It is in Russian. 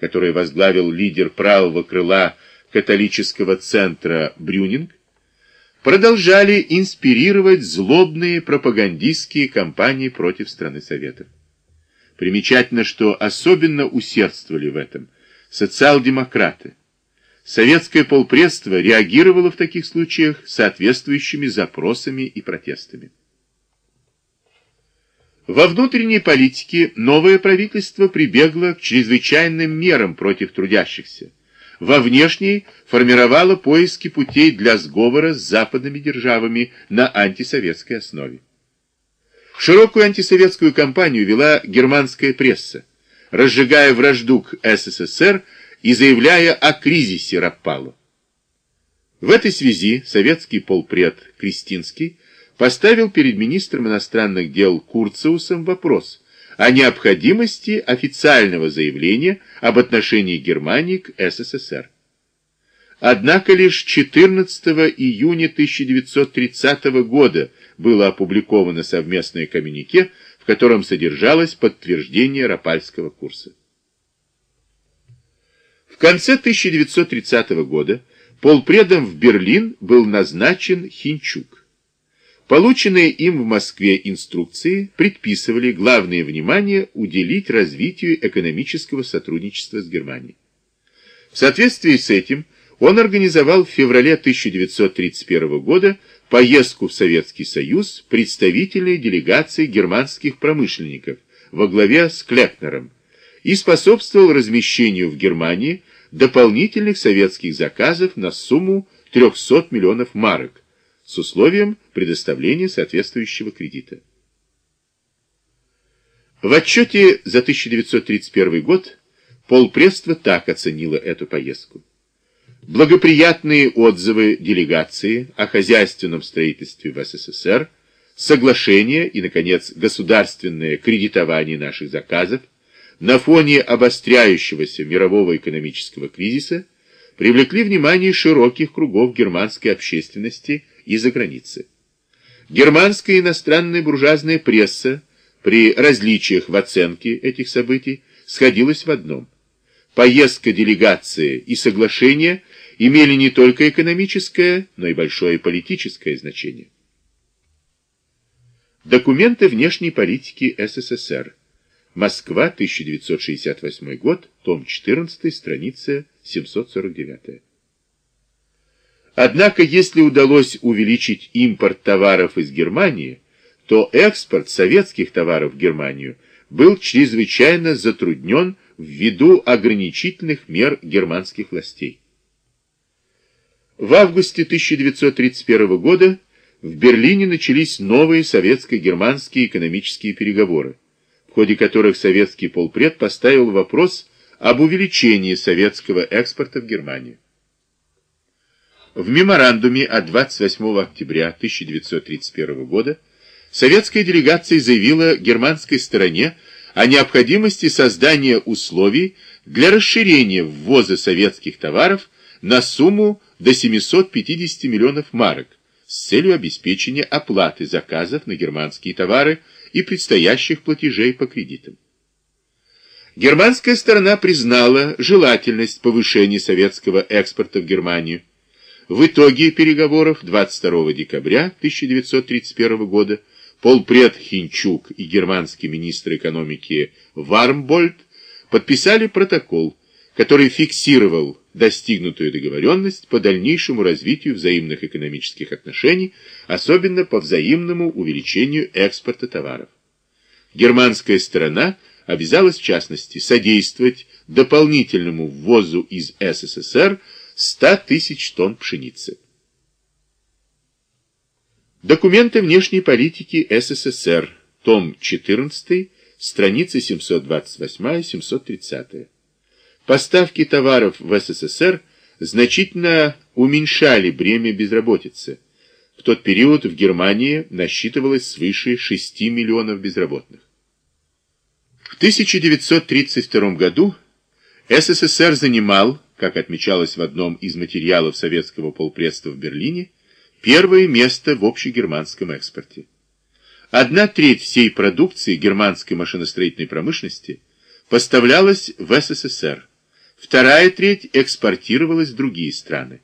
которое возглавил лидер правого крыла католического центра Брюнинг, продолжали инспирировать злобные пропагандистские кампании против страны Советов. Примечательно, что особенно усердствовали в этом социал-демократы. Советское полпредство реагировало в таких случаях соответствующими запросами и протестами. Во внутренней политике новое правительство прибегло к чрезвычайным мерам против трудящихся. Во внешней формировало поиски путей для сговора с западными державами на антисоветской основе. Широкую антисоветскую кампанию вела германская пресса, разжигая вражду к СССР и заявляя о кризисе Раппало. В этой связи советский полпред Кристинский поставил перед министром иностранных дел Курциусом вопрос о необходимости официального заявления об отношении Германии к СССР. Однако лишь 14 июня 1930 года было опубликовано совместное коммюнике, в котором содержалось подтверждение Рапальского курса. В конце 1930 года полпредом в Берлин был назначен Хинчук. Полученные им в Москве инструкции предписывали главное внимание уделить развитию экономического сотрудничества с Германией. В соответствии с этим он организовал в феврале 1931 года поездку в Советский Союз представительной делегации германских промышленников во главе с Клепнером и способствовал размещению в Германии дополнительных советских заказов на сумму 300 миллионов марок, с условием предоставления соответствующего кредита. В отчете за 1931 год полпредство так оценило эту поездку. Благоприятные отзывы делегации о хозяйственном строительстве в СССР, соглашение и, наконец, государственное кредитование наших заказов на фоне обостряющегося мирового экономического кризиса привлекли внимание широких кругов германской общественности и за границей. Германская иностранная буржуазная пресса при различиях в оценке этих событий сходилась в одном. Поездка делегации и соглашение имели не только экономическое, но и большое политическое значение. Документы внешней политики СССР. Москва, 1968 год, том 14, страница 749. Однако, если удалось увеличить импорт товаров из Германии, то экспорт советских товаров в Германию был чрезвычайно затруднен ввиду ограничительных мер германских властей. В августе 1931 года в Берлине начались новые советско-германские экономические переговоры, в ходе которых советский полпред поставил вопрос об увеличении советского экспорта в Германию. В меморандуме от 28 октября 1931 года советская делегация заявила германской стороне о необходимости создания условий для расширения ввоза советских товаров на сумму до 750 миллионов марок с целью обеспечения оплаты заказов на германские товары и предстоящих платежей по кредитам. Германская сторона признала желательность повышения советского экспорта в Германию, в итоге переговоров 22 декабря 1931 года полпред Хинчук и германский министр экономики Вармбольд подписали протокол, который фиксировал достигнутую договоренность по дальнейшему развитию взаимных экономических отношений, особенно по взаимному увеличению экспорта товаров. Германская сторона обязалась в частности содействовать дополнительному ввозу из СССР 100 тысяч тонн пшеницы. Документы внешней политики СССР, том 14, страницы 728-730. Поставки товаров в СССР значительно уменьшали бремя безработицы. В тот период в Германии насчитывалось свыше 6 миллионов безработных. В 1932 году СССР занимал как отмечалось в одном из материалов советского полпредства в Берлине, первое место в общегерманском экспорте. Одна треть всей продукции германской машиностроительной промышленности поставлялась в СССР, Вторая треть экспортировалась в другие страны.